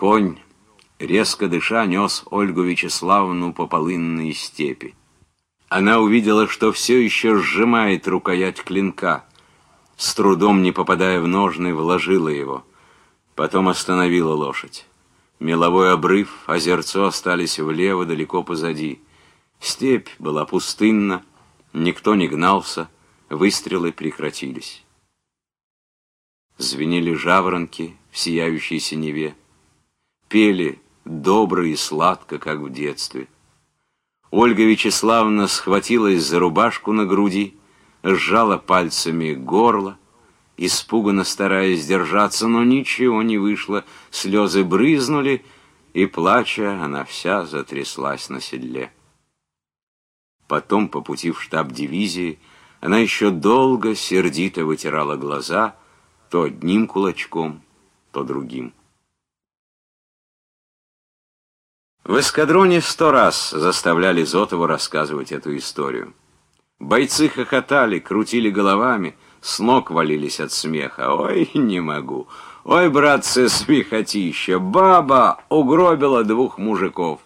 Конь, резко дыша, нес Ольгу Вячеславовну по полынной степи. Она увидела, что все еще сжимает рукоять клинка. С трудом, не попадая в ножны, вложила его. Потом остановила лошадь. Меловой обрыв, озерцо остались влево, далеко позади. Степь была пустынна, никто не гнался, выстрелы прекратились. Звенели жаворонки в сияющей синеве пели добро и сладко, как в детстве. Ольга Вячеславовна схватилась за рубашку на груди, сжала пальцами горло, испуганно стараясь держаться, но ничего не вышло, слезы брызнули, и, плача, она вся затряслась на седле. Потом, по пути в штаб дивизии, она еще долго сердито вытирала глаза то одним кулачком, то другим. В эскадроне сто раз заставляли Зотову рассказывать эту историю. Бойцы хохотали, крутили головами, с ног валились от смеха. «Ой, не могу! Ой, братцы, смехотища! Баба угробила двух мужиков!»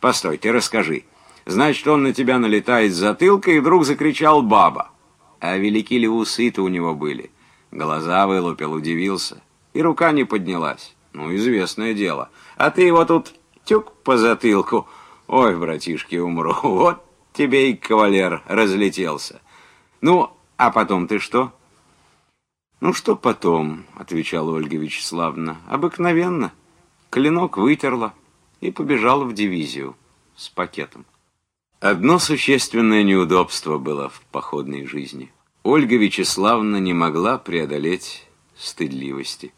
«Постой, ты расскажи. Значит, он на тебя налетает с затылка и вдруг закричал «баба!» А велики ли усы-то у него были? Глаза вылупил, удивился. И рука не поднялась. Ну, известное дело. А ты его тут тюк по затылку. Ой, братишки, умру. Вот тебе и кавалер разлетелся. Ну, а потом ты что? Ну, что потом, отвечала Ольга Вячеславовна. Обыкновенно. Клинок вытерла и побежала в дивизию с пакетом. Одно существенное неудобство было в походной жизни. Ольга Вячеславовна не могла преодолеть стыдливости.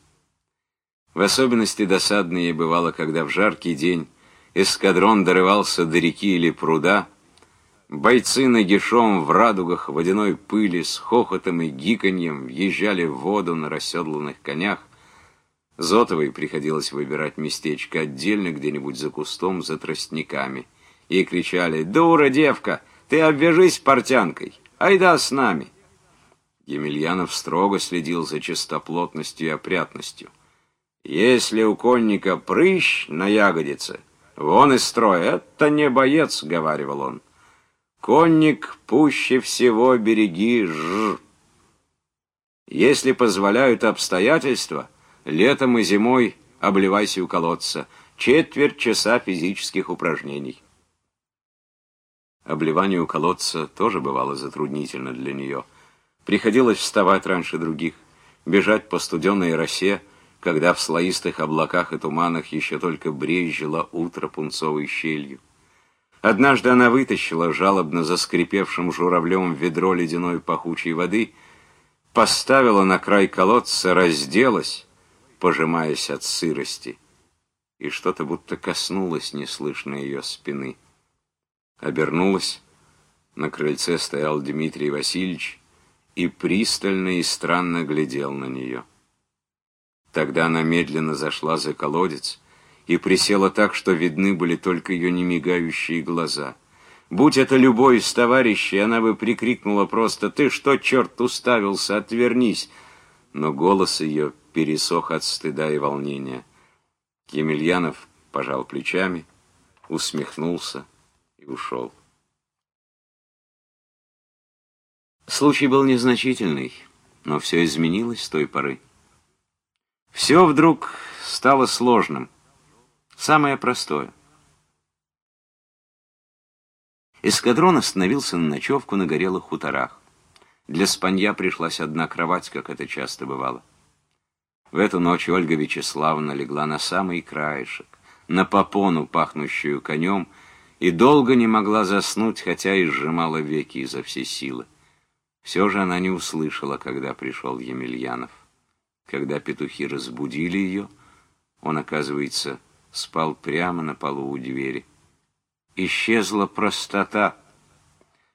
В особенности досадно ей бывало, когда в жаркий день эскадрон дорывался до реки или пруда, бойцы нагишом в радугах водяной пыли с хохотом и гиканьем въезжали в воду на расседланных конях, Зотовой приходилось выбирать местечко отдельно где-нибудь за кустом, за тростниками, и кричали «Дура, девка, ты обвяжись портянкой, айда с нами!» Емельянов строго следил за чистоплотностью и опрятностью. Если у конника прыщ на ягодице, вон из строя, это не боец, — говаривал он. Конник пуще всего береги ж. Если позволяют обстоятельства, летом и зимой обливайся у колодца. Четверть часа физических упражнений. Обливание у колодца тоже бывало затруднительно для нее. Приходилось вставать раньше других, бежать по студенной росе, когда в слоистых облаках и туманах еще только брезжило утро пунцовой щелью. Однажды она вытащила жалобно заскрипевшим журавлем ведро ледяной пахучей воды, поставила на край колодца, разделась, пожимаясь от сырости, и что-то будто коснулось неслышно ее спины. Обернулась, на крыльце стоял Дмитрий Васильевич и пристально и странно глядел на нее. Тогда она медленно зашла за колодец и присела так, что видны были только ее немигающие глаза. Будь это любой из товарищей, она бы прикрикнула просто «Ты что, черт, уставился? Отвернись!» Но голос ее пересох от стыда и волнения. Емельянов пожал плечами, усмехнулся и ушел. Случай был незначительный, но все изменилось с той поры. Все вдруг стало сложным. Самое простое. Эскадрон остановился на ночевку на горелых хуторах. Для спанья пришлась одна кровать, как это часто бывало. В эту ночь Ольга Вячеславовна легла на самый краешек, на попону, пахнущую конем, и долго не могла заснуть, хотя и сжимала веки изо всей силы. Все же она не услышала, когда пришел Емельянов. Когда петухи разбудили ее, он, оказывается, спал прямо на полу у двери. Исчезла простота.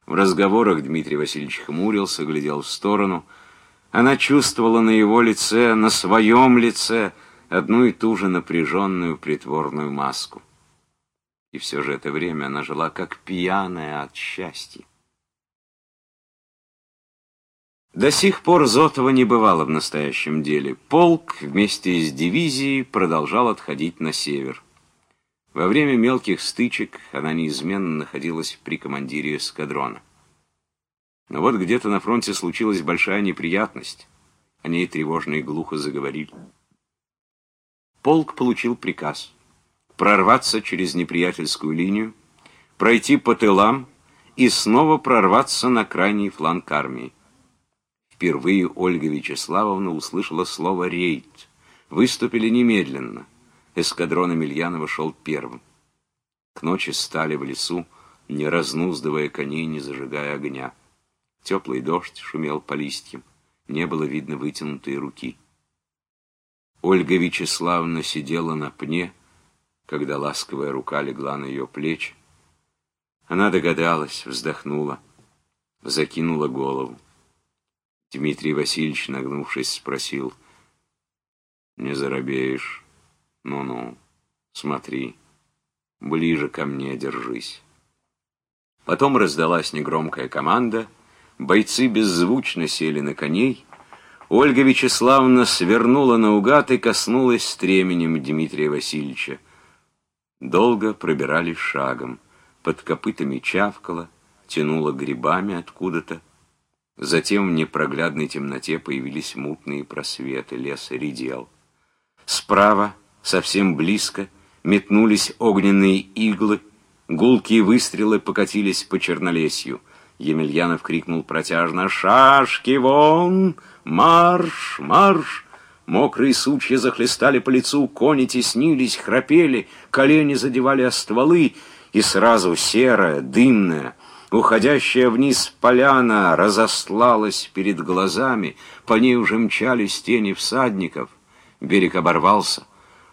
В разговорах Дмитрий Васильевич хмурился, глядел в сторону. Она чувствовала на его лице, на своем лице, одну и ту же напряженную притворную маску. И все же это время она жила как пьяная от счастья. До сих пор Зотова не бывало в настоящем деле. Полк вместе с дивизией продолжал отходить на север. Во время мелких стычек она неизменно находилась при командире эскадрона. Но вот где-то на фронте случилась большая неприятность. О ней тревожно и глухо заговорили. Полк получил приказ прорваться через неприятельскую линию, пройти по тылам и снова прорваться на крайний фланг армии. Впервые Ольга Вячеславовна услышала слово «рейд». Выступили немедленно. Эскадрон Емельянова шел первым. К ночи стали в лесу, не разнуздывая коней, не зажигая огня. Теплый дождь шумел по листьям. Не было видно вытянутой руки. Ольга Вячеславовна сидела на пне, когда ласковая рука легла на ее плечи. Она догадалась, вздохнула, закинула голову. Дмитрий Васильевич, нагнувшись, спросил, «Не заробеешь? Ну-ну, смотри, ближе ко мне держись». Потом раздалась негромкая команда, бойцы беззвучно сели на коней, Ольга Вячеславовна свернула наугад и коснулась стременем Дмитрия Васильевича. Долго пробирались шагом под копытами чавкало, тянуло грибами откуда-то. Затем в непроглядной темноте появились мутные просветы, лес редел. Справа, совсем близко, метнулись огненные иглы, гулкие выстрелы покатились по чернолесью. Емельянов крикнул протяжно «Шашки вон! Марш! Марш!» Мокрые сучья захлестали по лицу, кони теснились, храпели, колени задевали о стволы — и сразу серая, дымная, уходящая вниз поляна разослалась перед глазами, по ней уже мчались тени всадников. Берег оборвался.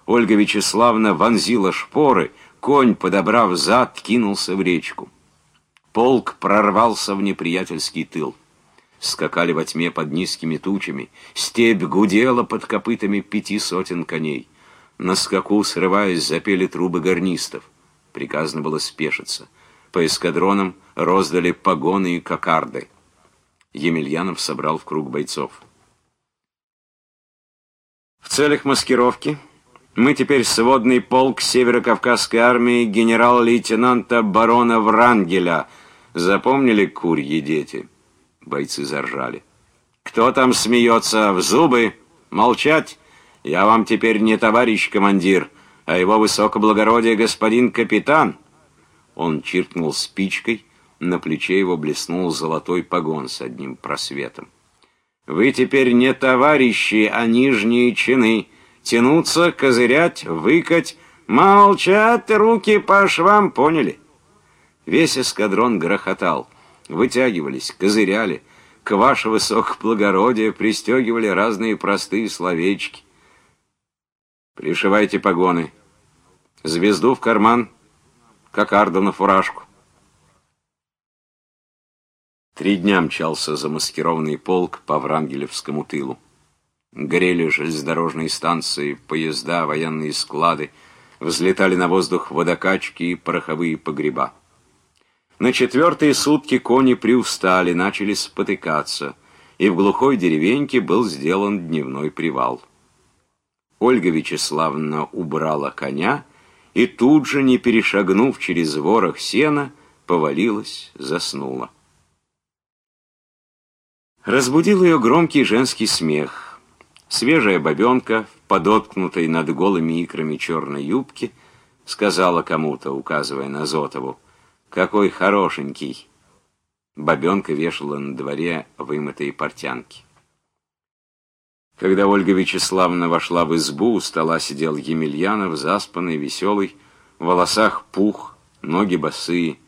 Ольга Вячеславна вонзила шпоры, конь, подобрав зад, кинулся в речку. Полк прорвался в неприятельский тыл. Скакали во тьме под низкими тучами, степь гудела под копытами пяти сотен коней. На скаку, срываясь, запели трубы гарнистов. Приказано было спешиться. По эскадронам роздали погоны и кокарды. Емельянов собрал в круг бойцов. В целях маскировки мы теперь сводный полк Северо-Кавказской армии генерал-лейтенанта барона Врангеля. Запомнили, курьи дети? Бойцы заржали. Кто там смеется в зубы? Молчать! Я вам теперь не товарищ командир а его высокоблагородие господин капитан. Он чиркнул спичкой, на плече его блеснул золотой погон с одним просветом. Вы теперь не товарищи, а нижние чины. Тянуться, козырять, выкать, молчать, руки по швам, поняли? Весь эскадрон грохотал. Вытягивались, козыряли, к ваше высокоблагородие пристегивали разные простые словечки. Пришивайте погоны. Звезду в карман, кокарду на фуражку. Три дня мчался замаскированный полк по Врангелевскому тылу. Горели железнодорожные станции, поезда, военные склады, взлетали на воздух водокачки и пороховые погреба. На четвертые сутки кони приустали, начали спотыкаться, и в глухой деревеньке был сделан дневной привал. Ольга Вячеславовна убрала коня и тут же, не перешагнув через ворох сена, повалилась, заснула. Разбудил ее громкий женский смех. Свежая бабенка в подоткнутой над голыми икрами черной юбке сказала кому-то, указывая на Зотову, «Какой хорошенький!» Бабенка вешала на дворе вымытые портянки. Когда Ольга Вячеславовна вошла в избу, у стола сидел Емельянов, заспанный, веселый, в волосах пух, ноги босые.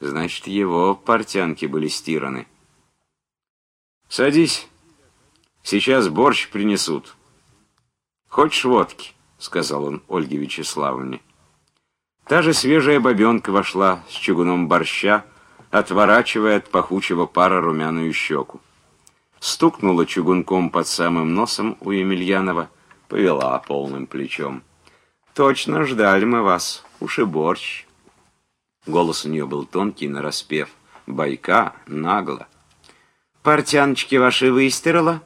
Значит, его портянки были стираны. «Садись, сейчас борщ принесут». «Хочешь водки?» — сказал он Ольге Вячеславовне. Та же свежая бабенка вошла с чугуном борща, отворачивая от пахучего пара румяную щеку стукнула чугунком под самым носом у Емельянова, повела полным плечом. «Точно ждали мы вас, уж и борщ». Голос у нее был тонкий, нараспев, байка, нагло. Портяночки ваши выстирала?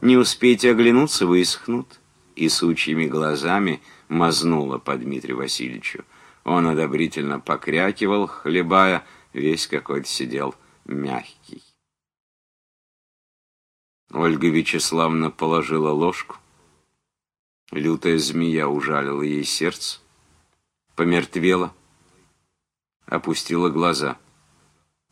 Не успейте оглянуться, высохнут. И сучьими глазами мазнула по Дмитрию Васильевичу. Он одобрительно покрякивал, хлебая, весь какой-то сидел мягкий. Ольга Вячеславовна положила ложку. Лютая змея ужалила ей сердце, помертвела, опустила глаза.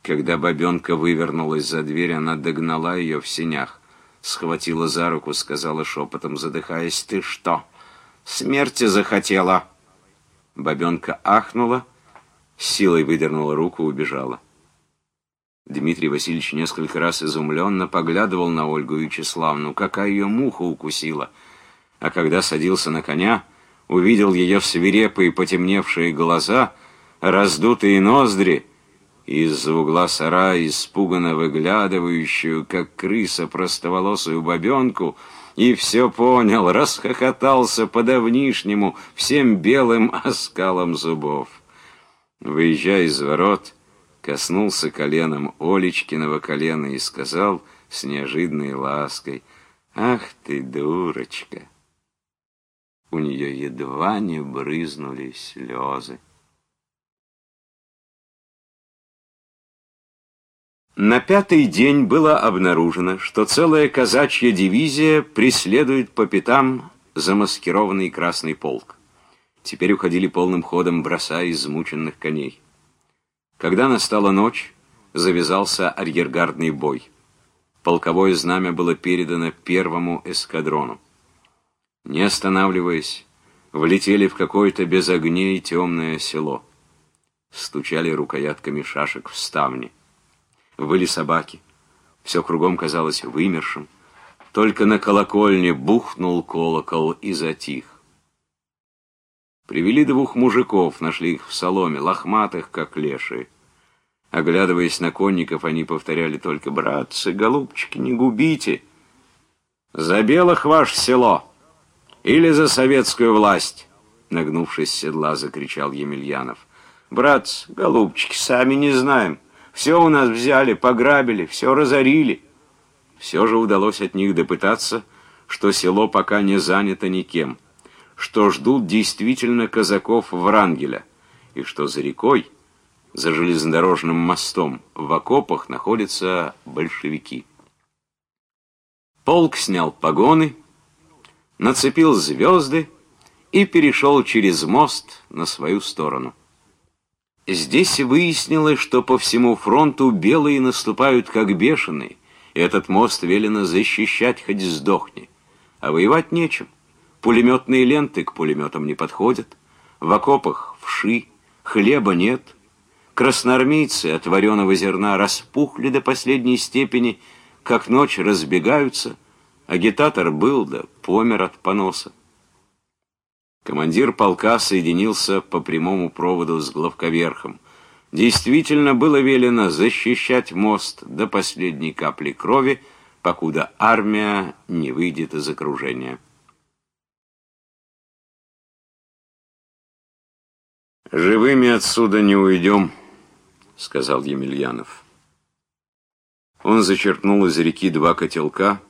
Когда бабенка вывернулась за дверь, она догнала ее в сенях, схватила за руку, сказала шепотом, задыхаясь, «Ты что, смерти захотела?» Бабенка ахнула, силой выдернула руку, убежала. Дмитрий Васильевич несколько раз изумленно поглядывал на Ольгу Вячеславну, какая ее муха укусила. А когда садился на коня, увидел ее свирепые потемневшие глаза, раздутые ноздри, из-за угла сарая испуганно выглядывающую, как крыса, простоволосую бабенку, и все понял, расхохотался по-давнишнему всем белым оскалом зубов. Выезжая из ворот, коснулся коленом Олечкиного колена и сказал с неожиданной лаской, «Ах ты, дурочка!» У нее едва не брызнули слезы. На пятый день было обнаружено, что целая казачья дивизия преследует по пятам замаскированный Красный полк. Теперь уходили полным ходом, бросая измученных коней. Когда настала ночь, завязался арьергардный бой. Полковое знамя было передано первому эскадрону. Не останавливаясь, влетели в какое-то без огней темное село. Стучали рукоятками шашек в ставни. Выли собаки. Все кругом казалось вымершим. Только на колокольне бухнул колокол и затих. Привели двух мужиков, нашли их в соломе, лохматых, как лешие. Оглядываясь на конников, они повторяли только «Братцы, голубчики, не губите!» «За белых ваше село! Или за советскую власть!» Нагнувшись с седла, закричал Емельянов. «Братцы, голубчики, сами не знаем. Все у нас взяли, пограбили, все разорили». Все же удалось от них допытаться, что село пока не занято никем что ждут действительно казаков Врангеля, и что за рекой, за железнодорожным мостом, в окопах находятся большевики. Полк снял погоны, нацепил звезды и перешел через мост на свою сторону. Здесь выяснилось, что по всему фронту белые наступают как бешеные, и этот мост велено защищать хоть сдохни, а воевать нечем. Пулеметные ленты к пулеметам не подходят. В окопах вши, хлеба нет. Красноармейцы от вареного зерна распухли до последней степени, как ночь разбегаются. Агитатор был, да помер от поноса. Командир полка соединился по прямому проводу с главковерхом. Действительно было велено защищать мост до последней капли крови, покуда армия не выйдет из окружения. «Живыми отсюда не уйдем», — сказал Емельянов. Он зачерпнул из реки два котелка.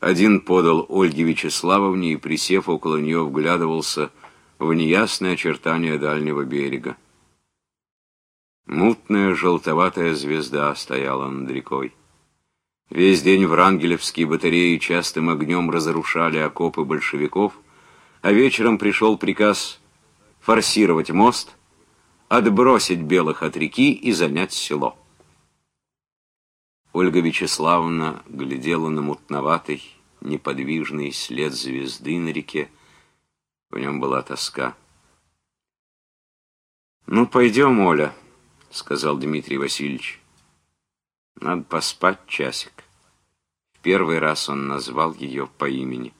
Один подал Ольге Вячеславовне и, присев около нее, вглядывался в неясные очертания дальнего берега. Мутная желтоватая звезда стояла над рекой. Весь день врангелевские батареи частым огнем разрушали окопы большевиков, а вечером пришел приказ форсировать мост, отбросить белых от реки и занять село. Ольга Вячеславовна глядела на мутноватый, неподвижный след звезды на реке. В нем была тоска. «Ну, пойдем, Оля», — сказал Дмитрий Васильевич. «Надо поспать часик». В первый раз он назвал ее по имени.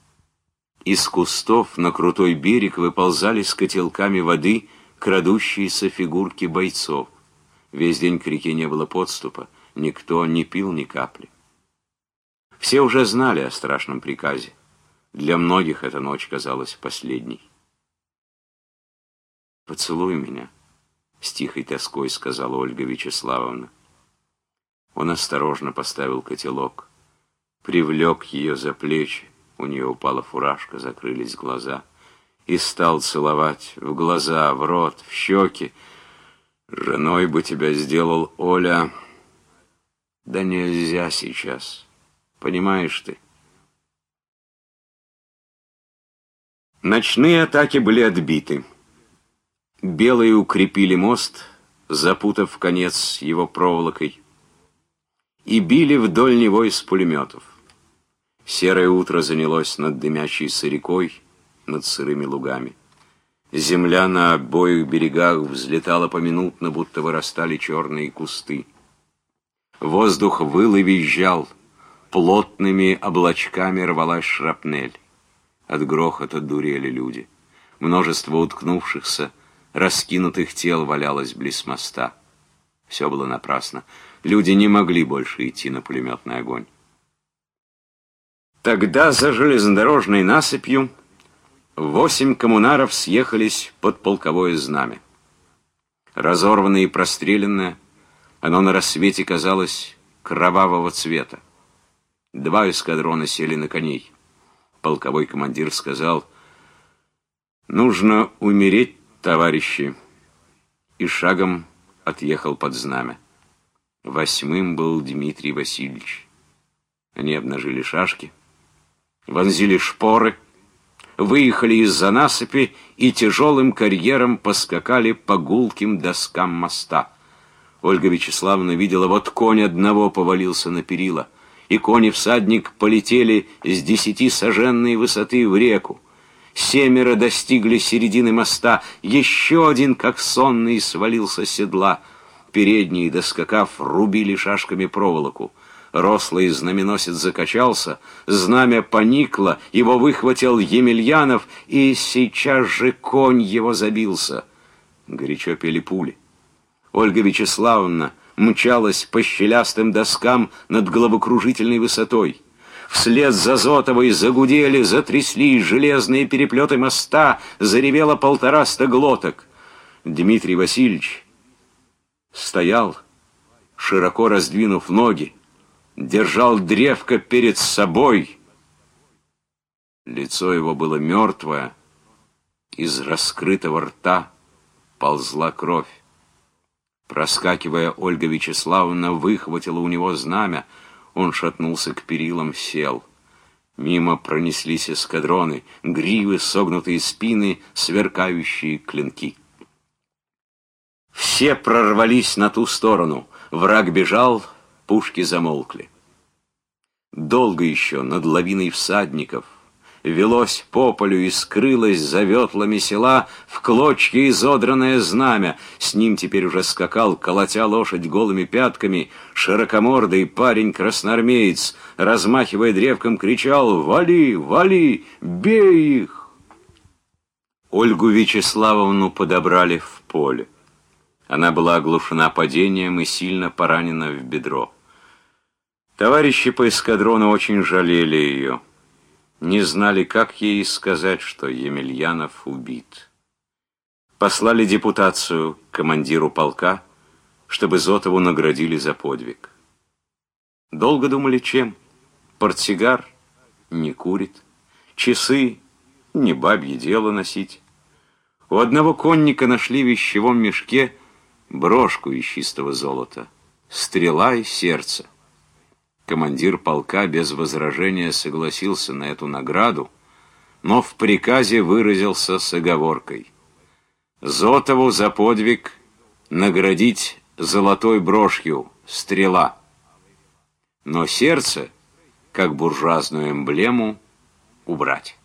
Из кустов на крутой берег выползали с котелками воды крадущиеся фигурки бойцов. Весь день к реке не было подступа, никто не пил ни капли. Все уже знали о страшном приказе. Для многих эта ночь казалась последней. «Поцелуй меня», — с тихой тоской сказала Ольга Вячеславовна. Он осторожно поставил котелок, привлек ее за плечи, у нее упала фуражка, закрылись глаза, и стал целовать в глаза, в рот, в щеки. «Женой бы тебя сделал Оля...» «Да нельзя сейчас, понимаешь ты?» Ночные атаки были отбиты. Белые укрепили мост, запутав конец его проволокой, и били вдоль него из пулеметов. Серое утро занялось над дымящей сырекой, над сырыми лугами. Земля на обоих берегах взлетала поминутно, будто вырастали черные кусты. Воздух выл и визжал, плотными облачками рвалась шрапнель. От грохота дурели люди. Множество уткнувшихся, раскинутых тел валялось близ моста. Все было напрасно. Люди не могли больше идти на пулеметный огонь. Тогда за железнодорожной насыпью восемь коммунаров съехались под полковое знамя. Разорванное и простреленное, оно на рассвете казалось кровавого цвета. Два эскадрона сели на коней. Полковой командир сказал, «Нужно умереть товарищи!» И шагом отъехал под знамя. Восьмым был Дмитрий Васильевич. Они обнажили шашки, вонзили шпоры, выехали из-за насыпи и тяжелым карьером поскакали по гулким доскам моста. Ольга Вячеславовна видела, вот конь одного повалился на перила, и конь и всадник полетели с десяти саженной высоты в реку. Семеро достигли середины моста, еще один, как сонный, свалился с седла. Передние, доскакав, рубили шашками проволоку. Рослый знаменосец закачался, знамя поникло, его выхватил Емельянов, и сейчас же конь его забился. Горячо пели пули. Ольга Вячеславовна мчалась по щелястым доскам над головокружительной высотой. Вслед за Зотовой загудели, затряслись железные переплеты моста, заревело полтораста глоток. Дмитрий Васильевич стоял, широко раздвинув ноги, держал древко перед собой. Лицо его было мертвое, из раскрытого рта ползла кровь. Проскакивая, Ольга Вячеславовна выхватила у него знамя, он шатнулся к перилам, сел. Мимо пронеслись эскадроны, гривы, согнутые спины, сверкающие клинки. Все прорвались на ту сторону. Враг бежал, пушки замолкли. Долго еще над лавиной всадников велось по полю и скрылось за ветлами села в клочья изодранное знамя. С ним теперь уже скакал, колотя лошадь голыми пятками, широкомордый парень-красноармеец, размахивая древком, кричал «Вали! Вали! Бей их!» Ольгу Вячеславовну подобрали в поле. Она была оглушена падением и сильно поранена в бедро. Товарищи по эскадрону очень жалели ее не знали, как ей сказать, что Емельянов убит. Послали депутацию командиру полка, чтобы Зотову наградили за подвиг. Долго думали, чем. Портсигар не курит, часы не бабье дело носить. У одного конника нашли в вещевом мешке брошку из чистого золота, стрела и сердце. Командир полка без возражения согласился на эту награду, но в приказе выразился с оговоркой. Зотову за подвиг наградить золотой брошью стрела, но сердце, как буржуазную эмблему, убрать.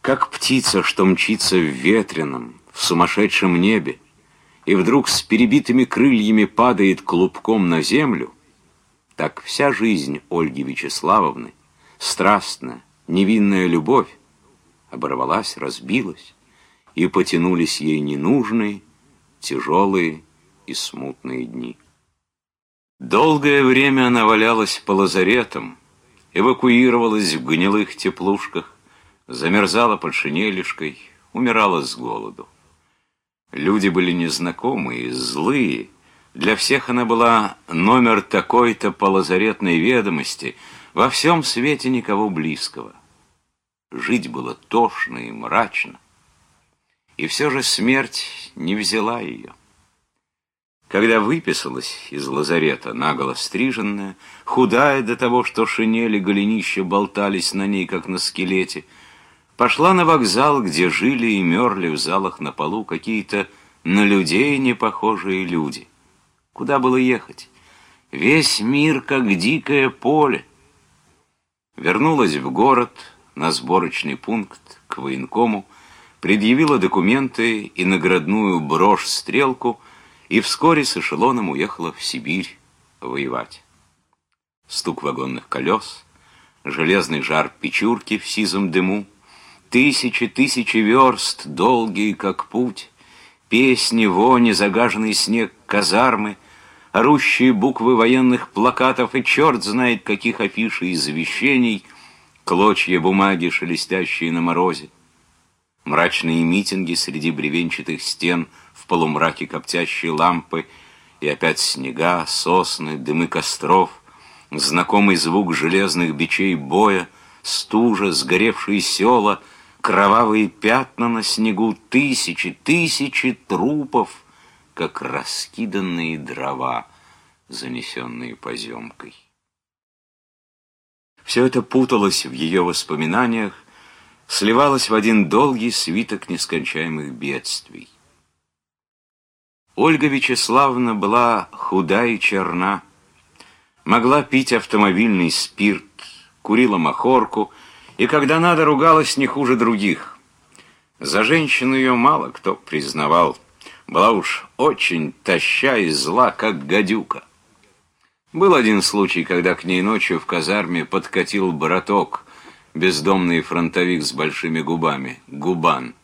Как птица, что мчится в ветреном, в сумасшедшем небе, и вдруг с перебитыми крыльями падает клубком на землю, так вся жизнь Ольги Вячеславовны, страстная, невинная любовь, оборвалась, разбилась, и потянулись ей ненужные, тяжелые и смутные дни. Долгое время она валялась по лазаретам, эвакуировалась в гнилых теплушках, замерзала под шинелишкой, умирала с голоду. Люди были незнакомые, злые, Для всех она была номер такой-то по лазаретной ведомости, во всем свете никого близкого. Жить было тошно и мрачно, и все же смерть не взяла ее. Когда выписалась из лазарета, наголо стриженная, худая до того, что шинели голенища болтались на ней, как на скелете, пошла на вокзал, где жили и мерли в залах на полу какие-то на людей не похожие люди. Куда было ехать? Весь мир, как дикое поле. Вернулась в город, на сборочный пункт, к военкому, предъявила документы и наградную брошь-стрелку — и вскоре с эшелоном уехала в Сибирь воевать. Стук вагонных колес, железный жар печурки в сизом дыму, тысячи тысячи верст, долгие как путь, песни, вони, загаженный снег казармы, орущие буквы военных плакатов и черт знает каких афиш и извещений, клочья бумаги, шелестящие на морозе, мрачные митинги среди бревенчатых стен — полумраке коптящие лампы, и опять снега, сосны, дымы костров, знакомый звук железных бичей боя, стужа, сгоревшие села, кровавые пятна на снегу, тысячи, тысячи трупов, как раскиданные дрова, занесенные поземкой. Все это путалось в ее воспоминаниях, сливалось в один долгий свиток нескончаемых бедствий. Ольга Вячеславовна была худа и черна, могла пить автомобильный спирт, курила махорку и, когда надо, ругалась не хуже других. За женщину ее мало кто признавал, была уж очень таща и зла, как гадюка. Был один случай, когда к ней ночью в казарме подкатил браток, бездомный фронтовик с большими губами, губан,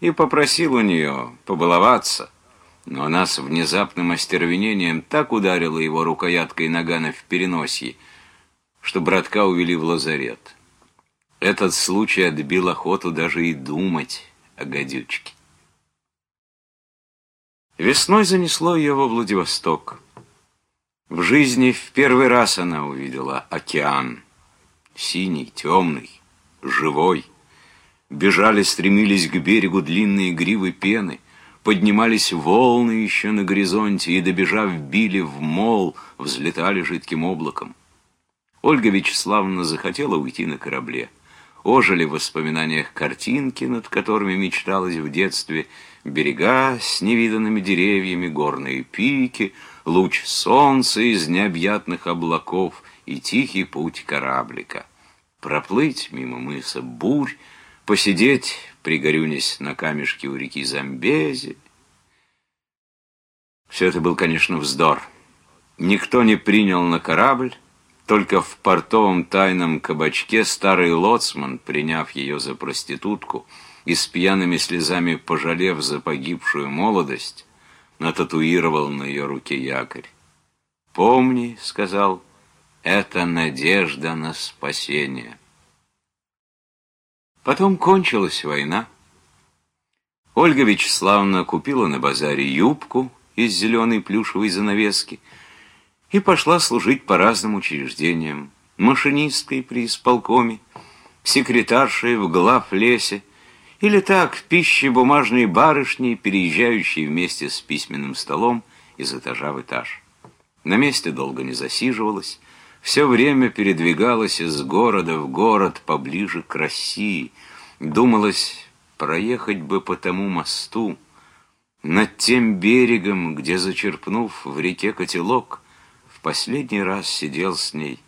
и попросил у нее побаловаться — но она с внезапным остервенением так ударила его рукояткой нагана в переносье, что братка увели в лазарет. Этот случай отбил охоту даже и думать о гадючке. Весной занесло ее во Владивосток. В жизни в первый раз она увидела океан. Синий, темный, живой. Бежали, стремились к берегу длинные гривы пены — Поднимались волны еще на горизонте и, добежав, били в мол, взлетали жидким облаком. Ольга Вячеславовна захотела уйти на корабле. Ожили в воспоминаниях картинки, над которыми мечталось в детстве, берега с невиданными деревьями, горные пики, луч солнца из необъятных облаков и тихий путь кораблика. Проплыть мимо мыса бурь, посидеть пригорюнясь на камешке у реки Замбези. Все это был, конечно, вздор. Никто не принял на корабль, только в портовом тайном кабачке старый лоцман, приняв ее за проститутку и с пьяными слезами пожалев за погибшую молодость, нататуировал на ее руке якорь. «Помни», — сказал, — «это надежда на спасение». Потом кончилась война. Ольга Вячеславовна купила на базаре юбку из зеленой плюшевой занавески и пошла служить по разным учреждениям. Машинисткой при исполкоме, секретаршей в глав-лесе, или так, пищебумажной барышней, переезжающей вместе с письменным столом из этажа в этаж. На месте долго не засиживалась, все время передвигалась из города в город поближе к России. Думалось, проехать бы по тому мосту, над тем берегом, где, зачерпнув в реке котелок, последний раз сидел с ней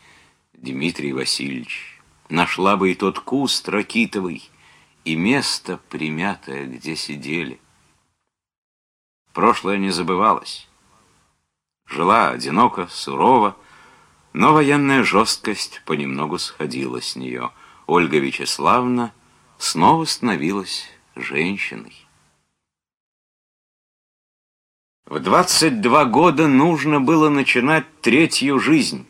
Дмитрий Васильевич. Нашла бы и тот куст ракитовый, и место примятое, где сидели. Прошлое не забывалось. Жила одиноко, сурово, но военная жесткость понемногу сходила с нее. Ольга Вячеславовна снова становилась женщиной. В 22 года нужно было начинать третью жизнь.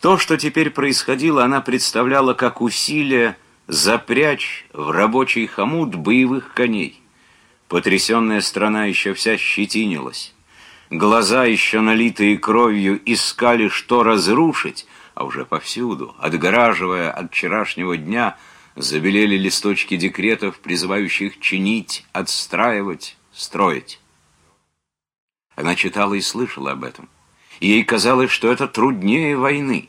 То, что теперь происходило, она представляла как усилие запрячь в рабочий хомут боевых коней. Потрясенная страна еще вся щетинилась. Глаза, еще налитые кровью, искали, что разрушить, а уже повсюду, отгораживая от вчерашнего дня, забелели листочки декретов, призывающих чинить, отстраивать, строить. Она читала и слышала об этом. И ей казалось, что это труднее войны.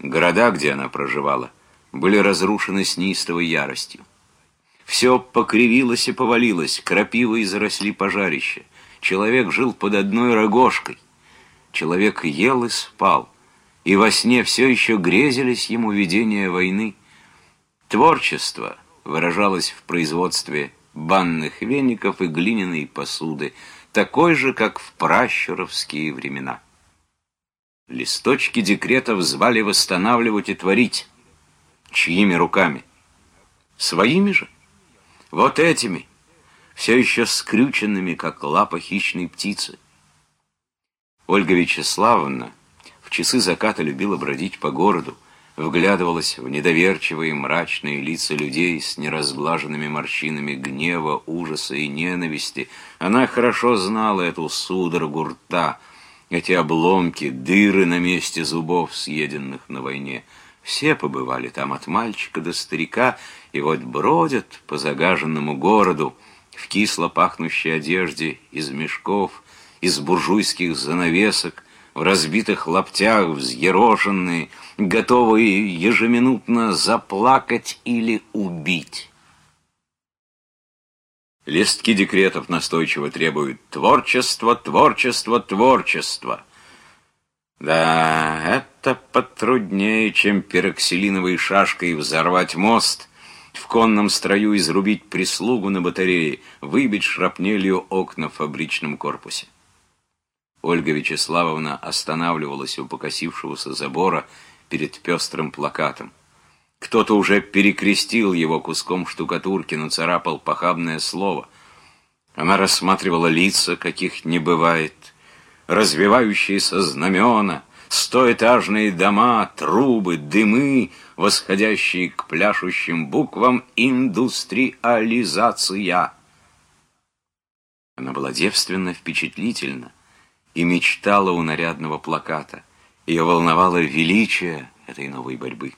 Города, где она проживала, были разрушены с неистовой яростью. Все покривилось и повалилось, крапивы и заросли пожарища. Человек жил под одной рогожкой. Человек ел и спал, и во сне все еще грезились ему видения войны. Творчество выражалось в производстве банных веников и глиняной посуды, такой же, как в пращуровские времена. Листочки декретов звали восстанавливать и творить. Чьими руками? Своими же? Вот этими, все еще скрюченными, как лапа хищной птицы. Ольга Вячеславовна в часы заката любила бродить по городу, вглядывалась в недоверчивые мрачные лица людей с неразглаженными морщинами гнева, ужаса и ненависти. Она хорошо знала эту судорогу рта, эти обломки, дыры на месте зубов, съеденных на войне. Все побывали там от мальчика до старика, и вот бродят по загаженному городу в кисло пахнущей одежде из мешков, из буржуйских занавесок, в разбитых лаптях, взъерошенные, готовые ежеминутно заплакать или убить. Листки декретов настойчиво требуют творчество, творчество, творчество. Да, это потруднее, чем пероксилиновой шашкой взорвать мост, в конном строю изрубить прислугу на батарее, выбить шрапнелью окна в фабричном корпусе. Ольга Вячеславовна останавливалась у покосившегося забора перед пестрым плакатом. Кто-то уже перекрестил его куском штукатурки, нацарапал похабное слово. Она рассматривала лица, каких не бывает, развивающиеся знамена, стоэтажные дома, трубы, дымы, восходящие к пляшущим буквам «Индустриализация». Она была девственно впечатлительна и мечтала у нарядного плаката. Ее волновало величие этой новой борьбы.